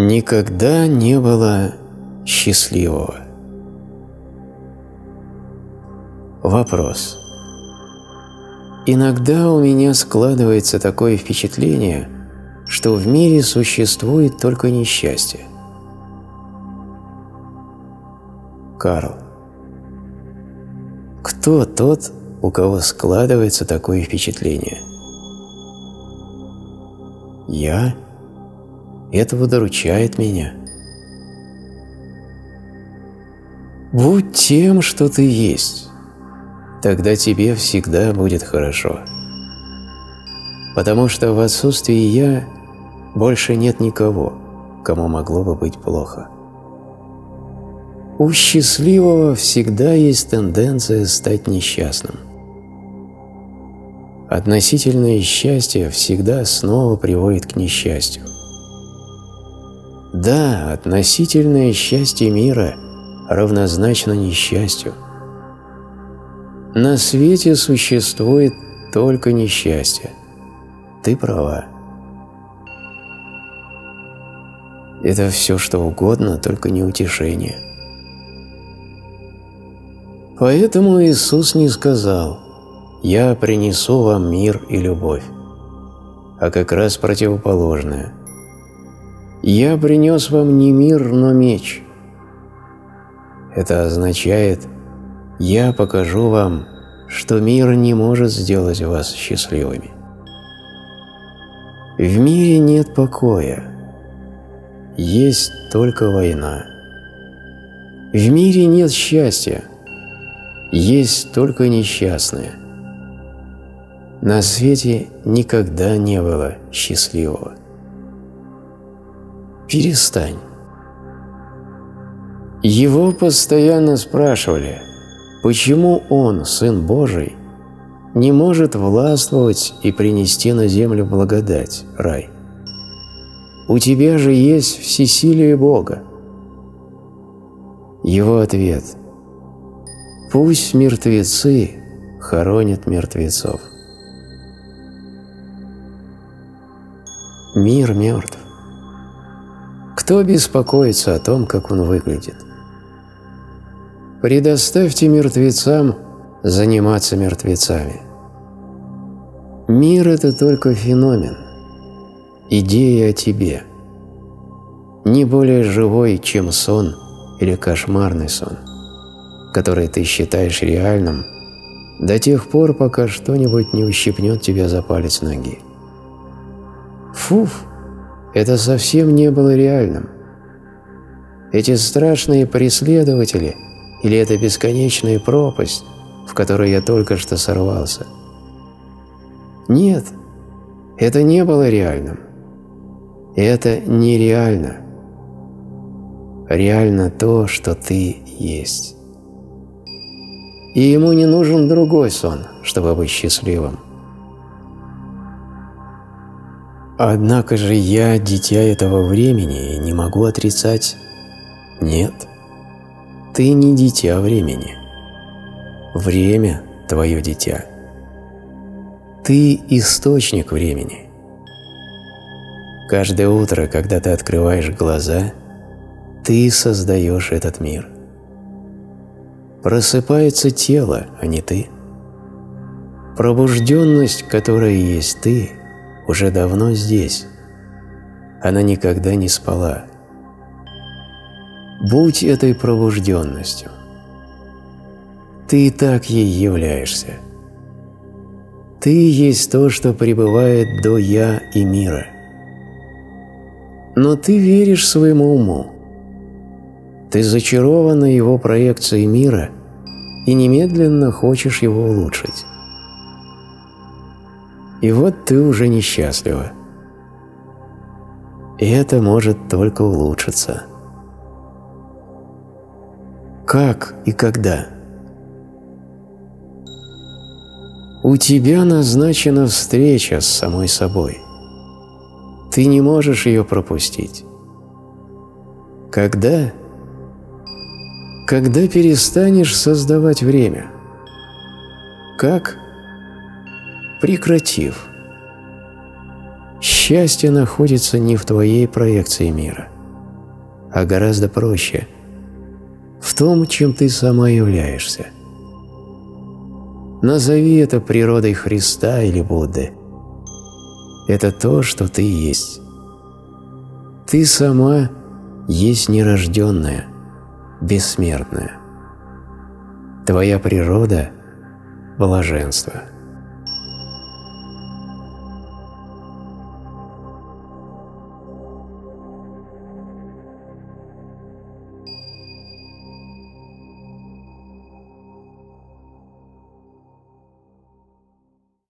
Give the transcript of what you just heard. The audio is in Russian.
Никогда не было счастливого. Вопрос. Иногда у меня складывается такое впечатление, что в мире существует только несчастье. Карл. Кто тот, у кого складывается такое впечатление? Я? Этого доручает меня. Будь тем, что ты есть, тогда тебе всегда будет хорошо. Потому что в отсутствии «я» больше нет никого, кому могло бы быть плохо. У счастливого всегда есть тенденция стать несчастным. Относительное счастье всегда снова приводит к несчастью. Да, относительное счастье мира равнозначно несчастью. На свете существует только несчастье. Ты права. Это все что угодно, только не утешение. Поэтому Иисус не сказал «Я принесу вам мир и любовь», а как раз противоположное. «Я принес вам не мир, но меч». Это означает «Я покажу вам, что мир не может сделать вас счастливыми». В мире нет покоя, есть только война. В мире нет счастья, есть только несчастные. На свете никогда не было счастливого. Перестань. Его постоянно спрашивали, почему он, Сын Божий, не может властвовать и принести на землю благодать, рай. У тебя же есть всесилие Бога. Его ответ – Пусть мертвецы хоронят мертвецов. Мир мертв. Кто беспокоится о том, как он выглядит? Предоставьте мертвецам заниматься мертвецами. Мир – это только феномен, идея о тебе, не более живой, чем сон или кошмарный сон который ты считаешь реальным, до тех пор, пока что-нибудь не ущипнет тебя за палец ноги. Фуф, это совсем не было реальным. Эти страшные преследователи или эта бесконечная пропасть, в которой я только что сорвался. Нет, это не было реальным. Это нереально. Реально то, что ты есть и ему не нужен другой сон, чтобы быть счастливым. Однако же я дитя этого времени не могу отрицать «нет». Ты не дитя времени. Время – твое дитя. Ты – источник времени. Каждое утро, когда ты открываешь глаза, ты создаешь этот мир – Просыпается тело, а не ты. Пробужденность, которая есть ты, уже давно здесь. Она никогда не спала. Будь этой пробужденностью. Ты и так ей являешься. Ты есть то, что пребывает до «я» и мира. Но ты веришь своему уму. Ты зачарована его проекцией мира и немедленно хочешь его улучшить. И вот ты уже несчастлива. И это может только улучшиться. Как и когда? У тебя назначена встреча с самой собой. Ты не можешь ее пропустить. Когда? Когда перестанешь создавать время? Как? Прекратив. Счастье находится не в твоей проекции мира. а гораздо проще – в том, чем ты сама являешься. Назови это природой Христа или Будды. Это то, что ты есть. Ты сама есть нерожденная, бессмертная. Твоя природа – блаженство.